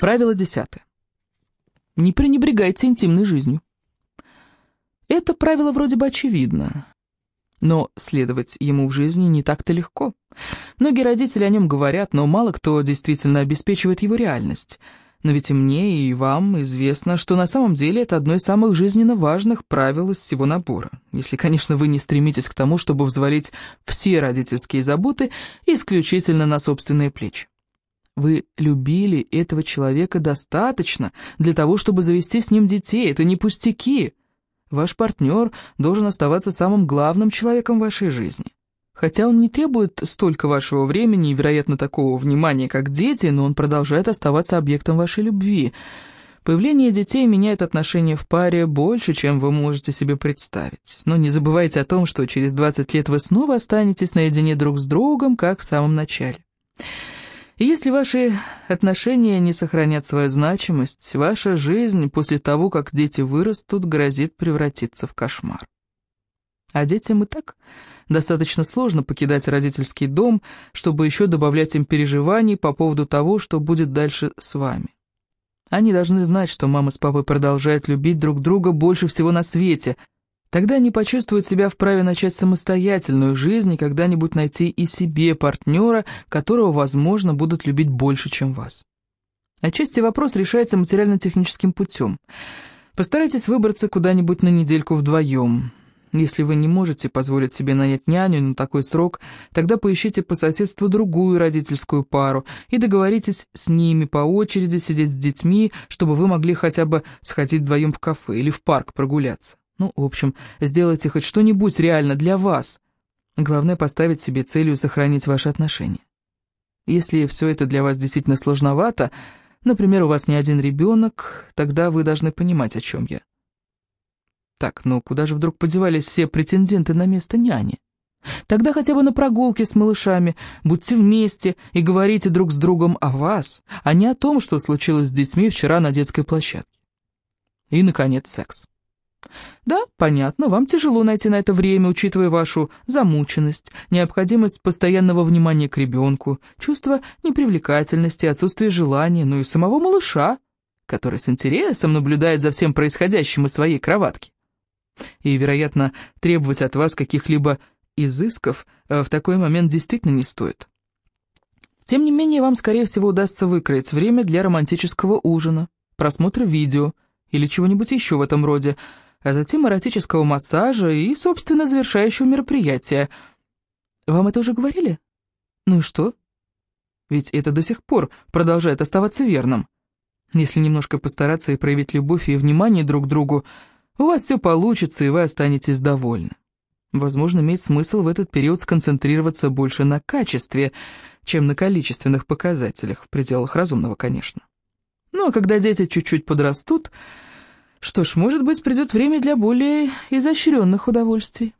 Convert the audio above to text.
Правило десятое. Не пренебрегайте интимной жизнью. Это правило вроде бы очевидно, но следовать ему в жизни не так-то легко. Многие родители о нем говорят, но мало кто действительно обеспечивает его реальность. Но ведь и мне, и вам известно, что на самом деле это одно из самых жизненно важных правил из всего набора. Если, конечно, вы не стремитесь к тому, чтобы взвалить все родительские заботы исключительно на собственные плечи. Вы любили этого человека достаточно для того, чтобы завести с ним детей. Это не пустяки. Ваш партнер должен оставаться самым главным человеком вашей жизни. Хотя он не требует столько вашего времени и, вероятно, такого внимания, как дети, но он продолжает оставаться объектом вашей любви. Появление детей меняет отношения в паре больше, чем вы можете себе представить. Но не забывайте о том, что через 20 лет вы снова останетесь наедине друг с другом, как в самом начале. И если ваши отношения не сохранят свою значимость, ваша жизнь после того, как дети вырастут, грозит превратиться в кошмар. А детям и так достаточно сложно покидать родительский дом, чтобы еще добавлять им переживаний по поводу того, что будет дальше с вами. Они должны знать, что мама с папой продолжают любить друг друга больше всего на свете – Тогда они почувствуют себя вправе начать самостоятельную жизнь и когда-нибудь найти и себе партнера, которого, возможно, будут любить больше, чем вас. Отчасти вопрос решается материально-техническим путем. Постарайтесь выбраться куда-нибудь на недельку вдвоем. Если вы не можете позволить себе нанять няню на такой срок, тогда поищите по соседству другую родительскую пару и договоритесь с ними по очереди сидеть с детьми, чтобы вы могли хотя бы сходить вдвоем в кафе или в парк прогуляться. Ну, в общем, сделайте хоть что-нибудь реально для вас. Главное поставить себе целью сохранить ваши отношения. Если все это для вас действительно сложновато, например, у вас не один ребенок, тогда вы должны понимать, о чем я. Так, ну куда же вдруг подевались все претенденты на место няни? Тогда хотя бы на прогулке с малышами, будьте вместе и говорите друг с другом о вас, а не о том, что случилось с детьми вчера на детской площадке. И, наконец, секс. Да, понятно, вам тяжело найти на это время, учитывая вашу замученность, необходимость постоянного внимания к ребенку, чувство непривлекательности, отсутствие желания, ну и самого малыша, который с интересом наблюдает за всем происходящим из своей кроватки. И, вероятно, требовать от вас каких-либо изысков э, в такой момент действительно не стоит. Тем не менее, вам, скорее всего, удастся выкроить время для романтического ужина, просмотра видео или чего-нибудь еще в этом роде – а затем эротического массажа и, собственно, завершающего мероприятия. Вам это уже говорили? Ну и что? Ведь это до сих пор продолжает оставаться верным. Если немножко постараться и проявить любовь и внимание друг к другу, у вас все получится, и вы останетесь довольны. Возможно, имеет смысл в этот период сконцентрироваться больше на качестве, чем на количественных показателях, в пределах разумного, конечно. Ну а когда дети чуть-чуть подрастут, что ж, может быть, придет время для более изощренных удовольствий.